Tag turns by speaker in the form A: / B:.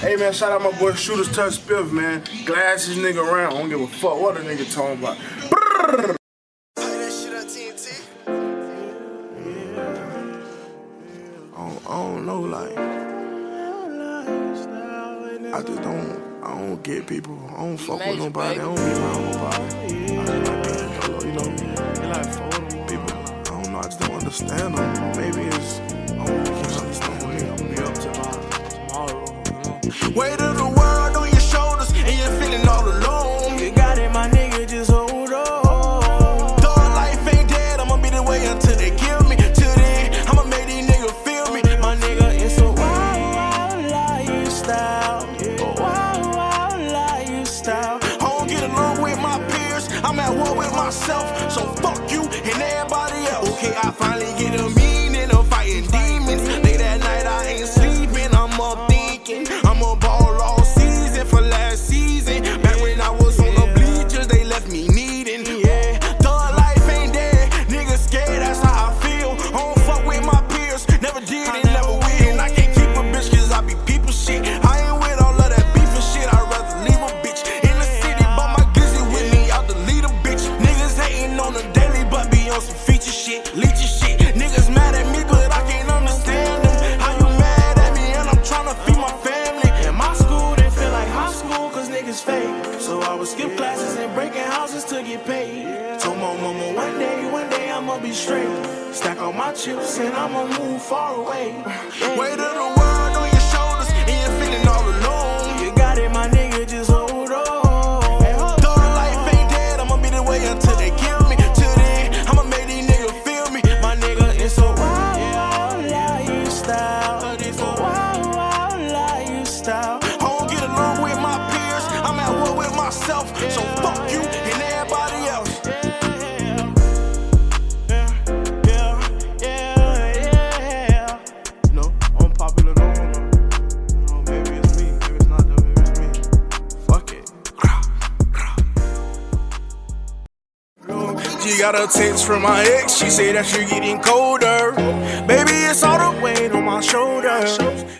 A: Hey man, shout out my boy Shooters Touch Spiff, man. Glasses nigga around. I don't give a fuck what a nigga talking about. Brrr. I don't know, like I just don't I don't get people. I don't fuck with nobody. I don't be around nobody. I just like being you know. People I don't know, I just don't understand them. Maybe it's
B: myself, so fuck you and everybody else. Okay, I finally get a
C: So I would skip classes and breaking houses to get paid. Told my mama one day, one day I'ma be straight. Stack all my chips and I'ma move far away.
B: Way to the world. yourself. So fuck you and everybody else. She got a text from my ex, she said that you're getting colder. Baby, it's all the weight on my shoulder.